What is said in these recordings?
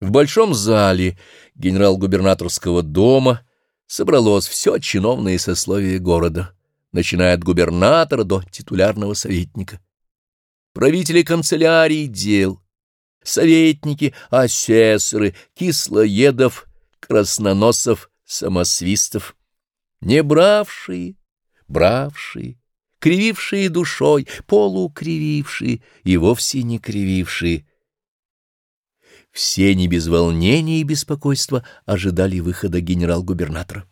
В большом зале генерал-губернаторского дома собралось все чиновное сословие города, начиная от губернатора до титулярного советника. Правители канцелярий дел, советники, асессоры, кислоедов, красноносов, самосвистов, не бравшие, бравшие, кривившие душой, полукривившие и вовсе не кривившие, все не без волнения и беспокойства ожидали выхода генерал-губернатора.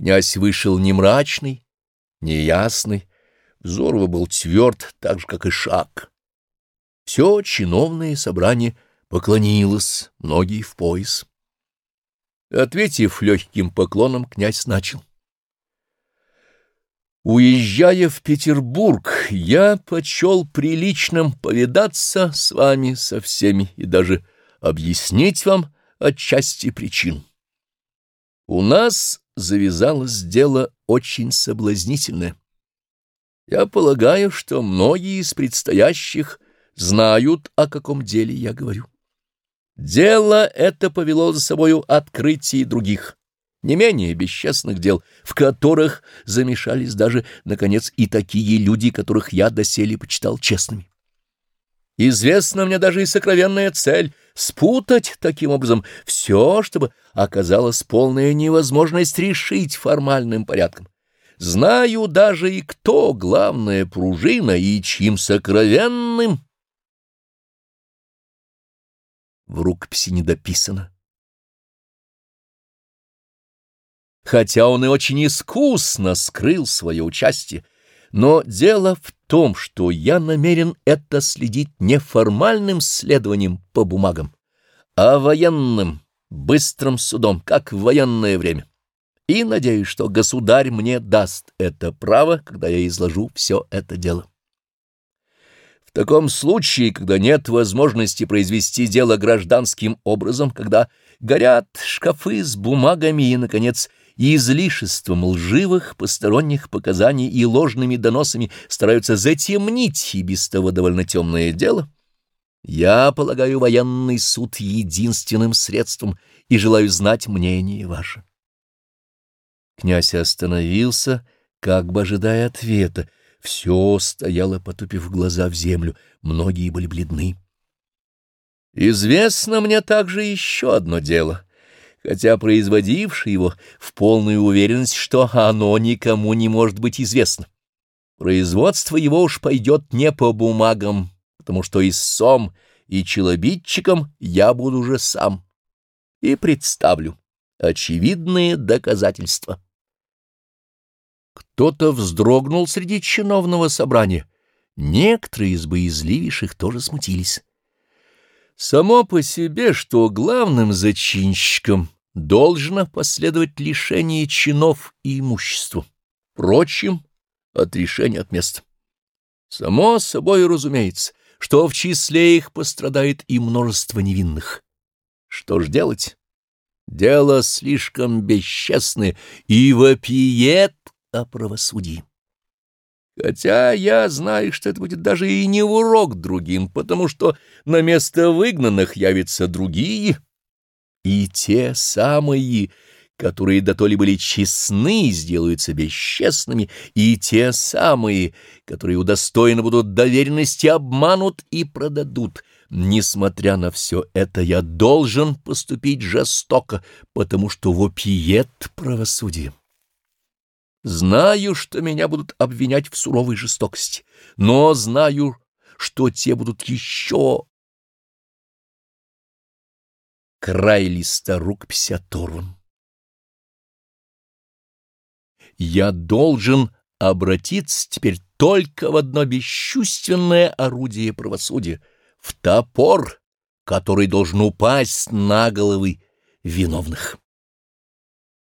Князь вышел не мрачный, не ясный, его был тверд, так же, как и шаг. Все чиновное собрание поклонилось, многие в пояс. Ответив легким поклоном, князь начал. Уезжая в Петербург, я почел приличным повидаться с вами со всеми и даже объяснить вам отчасти причин. У нас завязалось дело очень соблазнительное. Я полагаю, что многие из предстоящих знают, о каком деле я говорю. Дело это повело за собою открытие других не менее бесчестных дел, в которых замешались даже, наконец, и такие люди, которых я доселе почитал честными. Известна мне даже и сокровенная цель — спутать таким образом все, чтобы оказалась полная невозможность решить формальным порядком. Знаю даже и кто главная пружина и чьим сокровенным. В рукописи недописано. Хотя он и очень искусно скрыл свое участие. Но дело в том, что я намерен это следить не формальным следованием по бумагам, а военным, быстрым судом, как в военное время. И надеюсь, что государь мне даст это право, когда я изложу все это дело. В таком случае, когда нет возможности произвести дело гражданским образом, когда горят шкафы с бумагами и, наконец, и излишеством лживых посторонних показаний и ложными доносами стараются затемнить и без того довольно темное дело, я полагаю военный суд единственным средством и желаю знать мнение ваше. Князь остановился, как бы ожидая ответа. Все стояло, потупив глаза в землю, многие были бледны. Известно мне также еще одно дело — хотя производивший его в полную уверенность, что оно никому не может быть известно. Производство его уж пойдет не по бумагам, потому что и сом, и челобитчиком я буду уже сам. И представлю очевидные доказательства. Кто-то вздрогнул среди чиновного собрания. Некоторые из боязливейших тоже смутились. Само по себе, что главным зачинщиком должно последовать лишение чинов и имущества, прочим — отрешение от места. Само собой разумеется, что в числе их пострадает и множество невинных. Что ж делать? Дело слишком бесчестное и вопиет о правосудии. Хотя я знаю, что это будет даже и не урок другим, потому что на место выгнанных явятся другие, и те самые, которые дотоле были честны, сделаются бесчестными, и те самые, которые удостоены будут доверенности, обманут и продадут. Несмотря на все это, я должен поступить жестоко, потому что вопиет правосудие. Знаю, что меня будут обвинять в суровой жестокости, но знаю, что те будут еще край листа рукописи оторван. Я должен обратиться теперь только в одно бесчувственное орудие правосудия, в топор, который должен упасть на головы виновных.